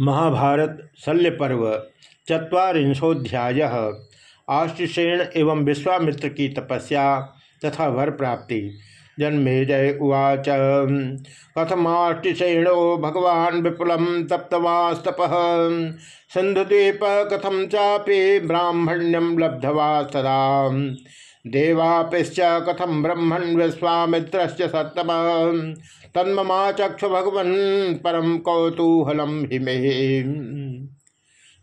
महाभारत शल्य पर्व चुरीशोध्याय आश्रिषेण एवं विश्वामित्र की तपस्या तथा वर प्राप्ति जन्मे जय उवाच। कथमाष्टिशेणो भगवान विपुल तप्तवास्तप। सिंधुद्वीप कथम चापी ब्राह्मण्यम लब्धवा सदा। देवापिश्च कथम ब्रह्मण विश्वामित्र सत्तम। तन्ममा चक्षु भगवन परम कौतूहलम हिमे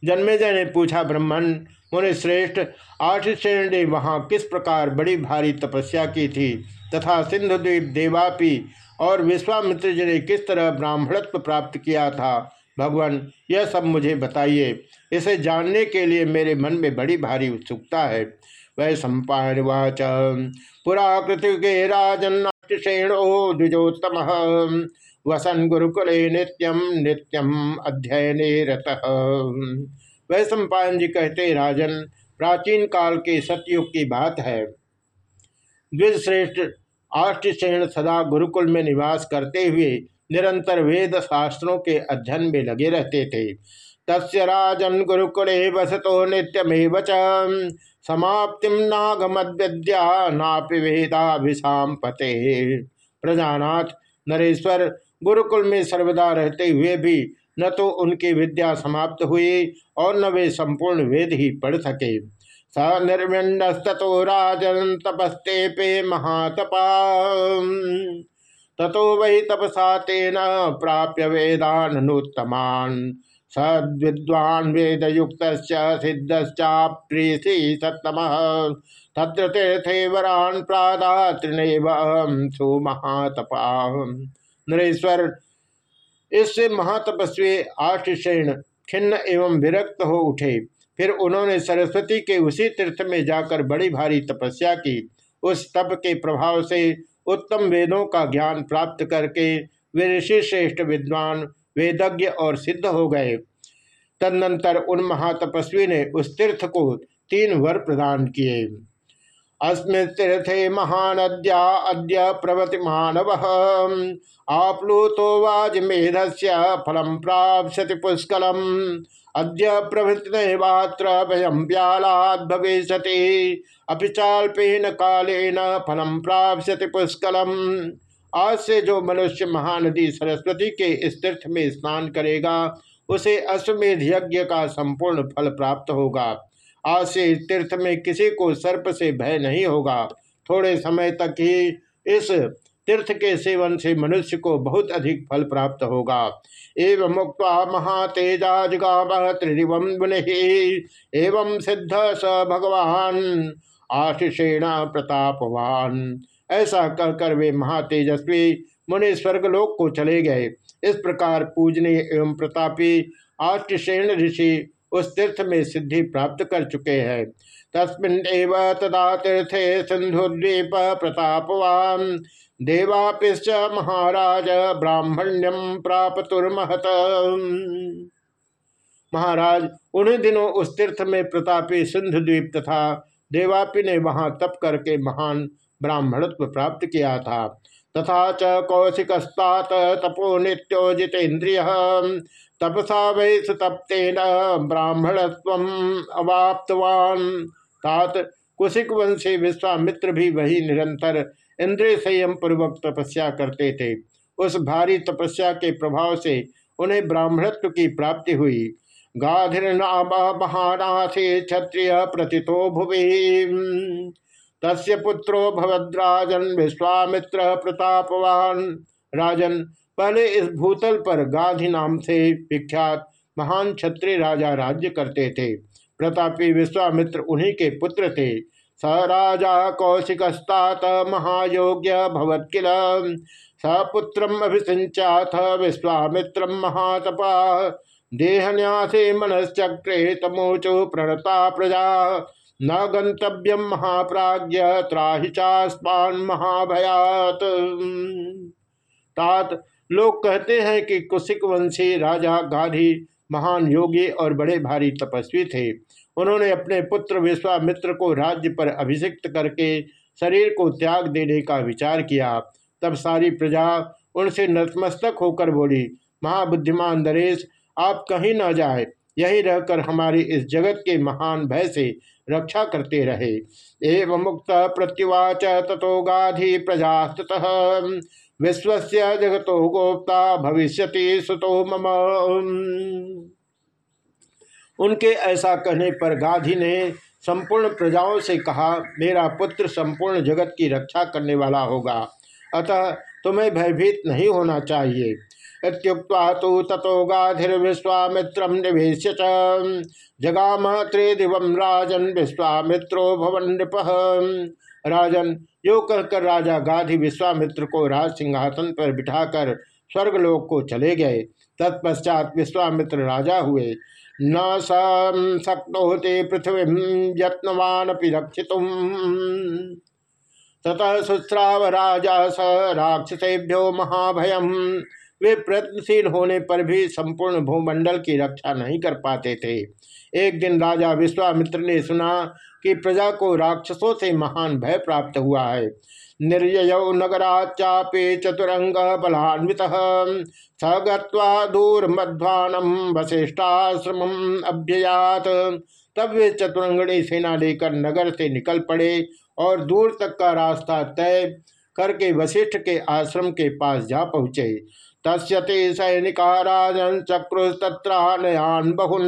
जन्मेजय ने पूछा ब्रह्मण मुनि श्रेष्ठ आठ श्रेणी ने वहाँ किस प्रकार बड़ी भारी तपस्या की थी? तथा सिंधुद्वीप देवापी और विश्वामित्र जी ने किस तरह ब्राह्मणत्व प्राप्त किया था? भगवान, यह सब मुझे बताइए। इसे जानने के लिए मेरे मन में बड़ी भारी उत्सुकता है। वह सम्पावाच पुराकृति के राजन श्रेणो द्विजोत्तम। वसन गुरुकुल नित्यम नित्यम अध्ययन रत। वह सम्पायन जी कहते राजन, प्राचीन काल के सतयुग की बात है। द्विजश्रेष्ठ आष्टश्रेण सदा गुरुकुल में निवास करते हुए निरंतर वेद शास्त्रों के अध्ययन में लगे रहते थे। तस्य राजन गुरुकुले वसतो नित्यमेव समाप्ति नागमद्या नापि वेदाभिषाम पते प्रजानाथ नरेश्वर गुरुकुल में सर्वदा रहते हुए भी न तो उनकी विद्या समाप्त हुई और न वे संपूर्ण वेद ही पढ़ सके। स निर्विण्डस्तो राजन तपस्ते पे महातपा ततो वही तपसा तेन प्राप्य वेदानुत्तमान सद्विद्वान् वेदयुक्त सिद्धश्चाप्रीति सत्तम। तत्र तीर्थे वरान प्रादा त्रिनेव सुमहातपा नरेश्वर इससे महातपस्वी आठशेण खिन्न एवं विरक्त हो उठे। फिर उन्होंने सरस्वती के उसी तीर्थ में जाकर बड़ी भारी तपस्या की। उस तप के प्रभाव से उत्तम वेदों का ज्ञान प्राप्त करके वे ऋषि श्रेष्ठ विद्वान, वेदज्ञ और सिद्ध हो गए। तदनंतर उन महातपस्वी ने उस तीर्थ को तीन वर प्रदान किए। अस्मिन् तीर्थे महानद्या अद्य प्रवति मानव। आप्लुतो वाजमेधस्य फलम प्राप्स्यति पुष्कलम। अद्य प्रभृतिवात्र भयम व्यालाद भविष्यति। अपिचाल्पेन कालेन फलम प्राप्स्यति पुष्कलम। आज से जो मनुष्य महानदी सरस्वती के इस तीर्थ में स्नान करेगा, उसे अश्वमेध यज्ञ का संपूर्ण फल प्राप्त होगा। आज से इस तीर्थ में किसी को सर्प से भय नहीं होगा। थोड़े समय तक ही इस तीर्थ के सेवन से मनुष्य को बहुत अधिक फल प्राप्त होगा। एवं मुक्त महातेजा जगाम एवं सिद्ध स भगवान आशिषेण प्रतापवान। ऐसा कहकर वे महातेजस्वी मुनि स्वर्गलोक को चले गए। इस प्रकार पूजनीय एवं प्रतापी आष्टसेन ऋषि उस तीर्थ में सिद्धि प्राप्त कर चुके हैं। तस्मिन तदा तीर्थे सिंधुद्वीप प्रतापवान। देवापिश्च महाराज ब्राह्मण्यम प्राप्तुर्महत। महाराज, उन्हीं दिनों उस तीर्थ में प्रतापी सिंधु द्वीप तथा देवापि ने वहाँ तप करके महान ब्राह्मणत्व प्राप्त किया था। तथा च कौशिकस्तात तपो नित्यो जितेन्द्रिय तपसा वै सुतप्तेन ब्राह्मणत्व अवाप्तवान। तात कुशिक वंशी विश्वामित्र भी वही निरंतर इंद्रिय संयम पूर्वक तपस्या करते थे। उस भारी तपस्या के प्रभाव से उन्हें ब्राह्मणत्व की प्राप्ति हुई। गाधिर गाधिर्नाम महानाथे क्षत्रिय प्रतितो भुवि। तस्य पुत्रो भवद्राजन विश्वामित्र प्रतापवान। राजन, पहले इस भूतल पर गांधी नाम से विख्यात महान क्षत्रिय राजा राज्य करते थे। प्रतापी विश्वामित्र उन्हीं के पुत्र थे। स राजा कौशिकस्तात महायोग्य भवत किल। सपुत्र अभिसिंचाथ विश्वामित्र महातपा। देहन्यासे मनश्चक्रे तमोचो प्रणता प्रजा। न गंतव्यम महाप्राज्य त्राहि चास्मान महाभयात। तात लोग कहते हैं कि कुशिक वंशी राजा गाधी महान योगी और बड़े भारी तपस्वी थे। उन्होंने अपने पुत्र विश्वामित्र को राज्य पर अभिषिक्त करके शरीर को त्याग देने का विचार किया। तब सारी प्रजा उनसे नतमस्तक होकर बोली, महाबुद्धिमान नरेश, आप कहीं न जाए। यही रहकर हमारी इस जगत के महान भय से रक्षा करते रहे। एवं मुक्त प्रत्युवाच तथो गाधि प्रजास्तत। विश्व जगत गोप्ता भविष्य सुतो मम। उनके ऐसा कहने पर गाधी ने संपूर्ण प्रजाओं से कहा, मेरा पुत्र संपूर्ण जगत की रक्षा करने वाला होगा। अतः तुम्हें भयभीत नहीं होना चाहिए। इतुक्ता तो गाधिर्विश्वामित्र निवेश जगाम त्रिदिव राजन विश्वामित्रो भवन राजन, यो कहकर राजा गाधि विश्वामित्र को राज सिंहासन पर बिठाकर स्वर्गलोक को चले गए। तत्पश्चात विश्वामित्र राजा हुए। न शक्नोते पृथ्वी यत्नवान रक्षित ततः सुस्राव राजा स राक्षसेभ्यो महाभयम। वे प्रयत्नशील होने पर भी संपूर्ण भूमंडल की रक्षा नहीं कर पाते थे। एक दिन राजा विश्वामित्र ने सुना कि प्रजा को राक्षसों से महान भय प्राप्त हुआ है। निर्जय नगराचापे चतुरंग बलान्वित। स दूर मध्वानम वशिष्ठाश्रम अभ्ययात। तब वे चतुरंगणी सेना लेकर नगर से निकल पड़े और दूर तक का रास्ता तय करके वशिष्ठ के आश्रम के पास जा पहुँचे। तस्ते सैनिका राजन चक्रुस्तत्रानयान बहुन।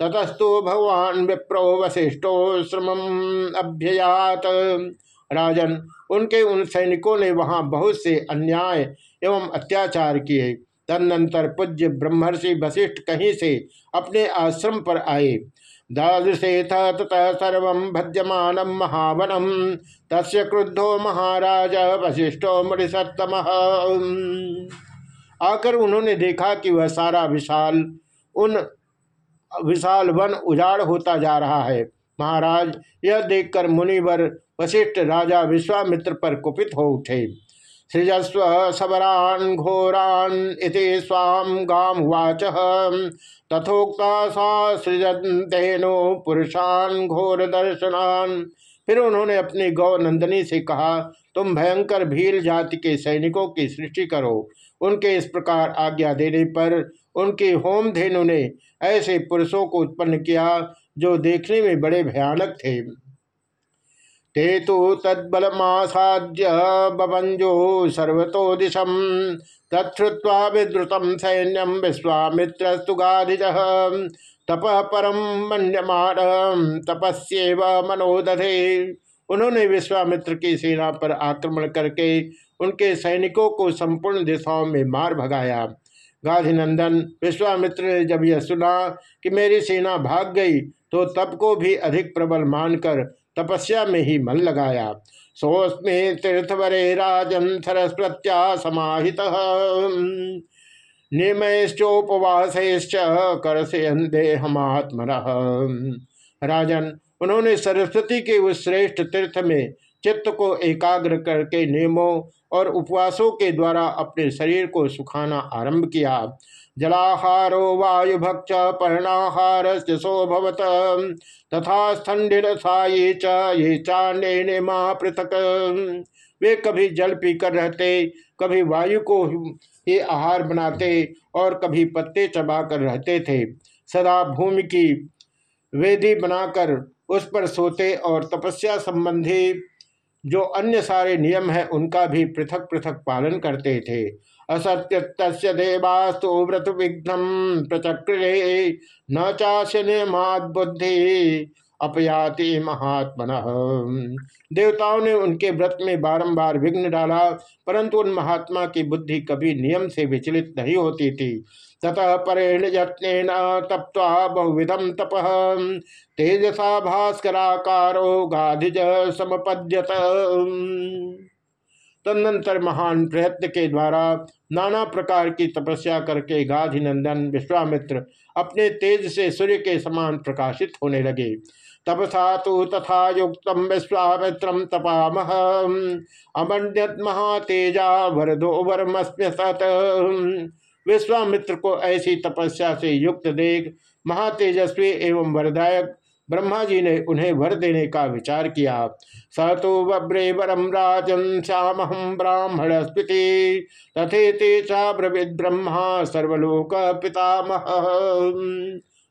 ततस्तु भगवान विप्रो वशिष्ठो श्रम अभ्ययात। राजन, उनके उन सैनिकों ने वहाँ बहुत से अन्याय एवं अत्याचार किए। तदनंतर पूज्य ब्रह्मर्षि वशिष्ठ कहीं से अपने आश्रम पर आए। दादृशे ततः सर्व भज्यमान महावनम तस् क्रुद्धो महाराज वशिष्ठो मृषत्तम आकर उन्होंने देखा कि वह सारा विशाल, उन विशाल वन उजाड़ होता जा रहा है। महाराज, यह देखकर मुनिवर, वशिष्ठ राजा विश्वामित्र पर कुपित हो उठे। सृजस्व सबरान घोरान इति स्वाम गाम वाच। तथोक्ता सा सृजतेनो पुरुषान घोर दर्शनान। फिर उन्होंने अपनी गौ नंदनी से कहा, तुम भयंकर भील जाति के सैनिकों की सृष्टि करो। उनके इस प्रकार आज्ञा देने पर उनके होम धेनु ने ऐसे पुरुषों को उत्पन्न किया, जो देखने में बड़े भयानक थे। ते तो तद्बलमासाद्य बभंजो सर्वतो दिशम तत्वा विद्रुतम सैन्यम विश्वामित्रस्तु गाधिज। तप परम मन्यमान तपस्यव मनोदधे। उन्होंने विश्वामित्र की सेना पर आक्रमण करके उनके सैनिकों को संपूर्ण दिशाओं में मार भगाया। गाधीनंदन विश्वामित्र ने जब यह सुना कि मेरी सेना भाग गई तो तप को भी अधिक प्रबल मानकर तपस्या में ही मन लगाया। सोस्मे तीर्थवरे राजन सरस्वत्या समाहित। निमयश्चोपवासश्च कर से देहमात्म राजन, उन्होंने सरस्वती के उस श्रेष्ठ तीर्थ में चित्त को एकाग्र करके नियमों और उपवासों के द्वारा अपने शरीर को सुखाना आरंभ किया। जलाहारो वायुभक्ष पर्णाहार सोभवत तथा स्थंडिर ये ये चांडे पृथक वे कभी जल पीकर रहते कभी वायु को ही आहार बनाते और कभी पत्ते चबाकर रहते थे। सदा भूमि की वेदी बनाकर उस पर सोते और तपस्या संबंधी जो अन्य सारे नियम है, उनका भी पृथक पृथक पालन करते थे। असत्य तस्य देवास्तु व्रत विघ्न प्रचक्रे न चाश बुद्धि अपयाति महात्मन। देवताओं ने उनके व्रत में बारंबार विघ्न डाला, परंतु उन महात्मा की बुद्धि कभी नियम से विचलित नहीं होती थी। ततः परेण यत्न तप्वा बहुविधम तप। तेजसा भास्कराकारो गाधिज समपद्यत। तदनंतर महान प्रयत्न के द्वारा नाना प्रकार की तपस्या करके गाधी नंदन विश्वामित्र अपने तेज से सूर्य के समान प्रकाशित होने लगे। तपसा तो तथा युक्त विश्वामित्र तपामह अमंडत महातेजा वरदो वरमस्म्य सत। विश्वामित्र को ऐसी तपस्या से युक्त देख महातेजस्वी एवं वरदायक ब्रह्मा जी ने उन्हें वर देने का विचार किया। स तो बब्रे वरम राजन श्याम हम ब्राह्मण स्मृति तथे चा ब्रविद ब्रह्मा सर्वलोक पितामह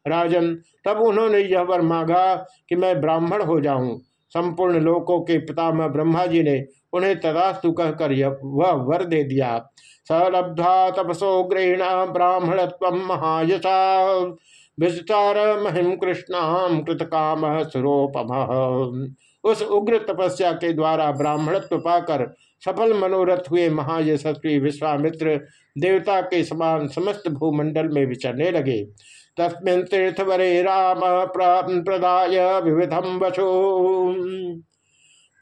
राजन, तब उन्होंने यह वर मांगा कि मैं ब्राह्मण हो जाऊँ। संपूर्ण लोकों के पितामह ब्रह्मा जी ने उन्हें तदास्तु कहकर वह वर दे दिया। सलब्धा तपसो ग्रहण ब्राह्मण महायशा। विस्तार महिम कृष्णाम कृतकाम सुरोपम उस उग्र तपस्या के द्वारा ब्राह्मणत्व पाकर सफल मनोरथ हुए महायशस्वी विश्वामित्र देवता के समान समस्त भूमंडल में विचरने लगे। तस्मिन् तीर्थवरे राम प्रदाय विविधम वशो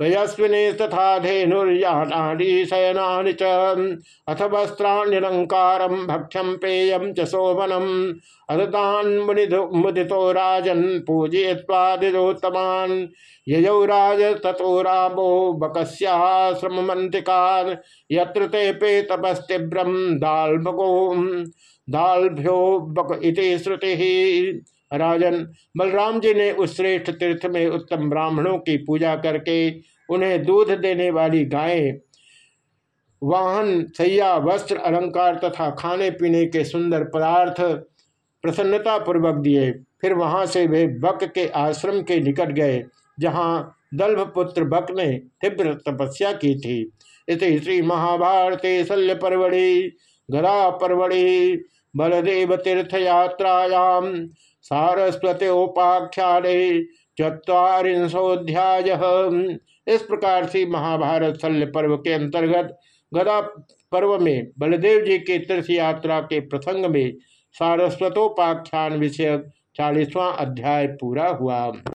वयस्विनी तथा धेनुर्यानानि शयनानि च। अथ वस्त्राण्यलङ्कारं भक्ष्यं पेयं च शोभनम् अदतान् मुदितो राजन् पूजयित्वादिरोत्तमान् ययौ राज ततो रामो बकस्याश्रममन्तिकान्। यत्र ते पे तपस्तीव्रं दाल्भगो दाल्भ्यो बक इति श्रुति। राजन, बलराम जी ने उस श्रेष्ठ तीर्थ में उत्तम ब्राह्मणों की पूजा करके उन्हें दूध देने वाली गायें, वाहन, सैया, वस्त्र, अलंकार तथा खाने पीने के सुंदर पदार्थ प्रसन्नता पूर्वक दिए। फिर वहाँ से वे बक के आश्रम के निकट गए, जहाँ दल्भपुत्र बक ने तीव्र तपस्या की थी। इस श्री महाभारते शल्य परवड़ी, गदा परवड़ी बलदेव तीर्थ यात्रायाम सारस्वतोपाख्याने चुरीशोध्याय इस प्रकार से महाभारत शल्य पर्व के अंतर्गत गदा पर्व में बलदेव जी के तीर्थ यात्रा के प्रसंग में सारस्वतोपाख्यान विषयक चालीसवां अध्याय पूरा हुआ।